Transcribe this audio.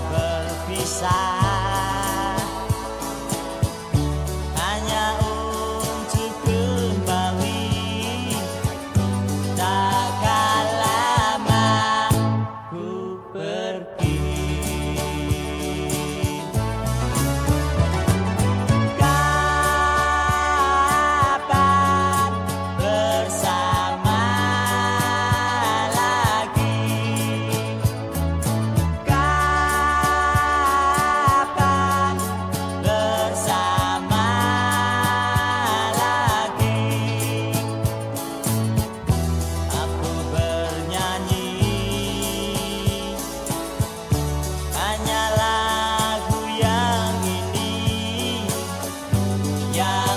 berpisah. Yeah.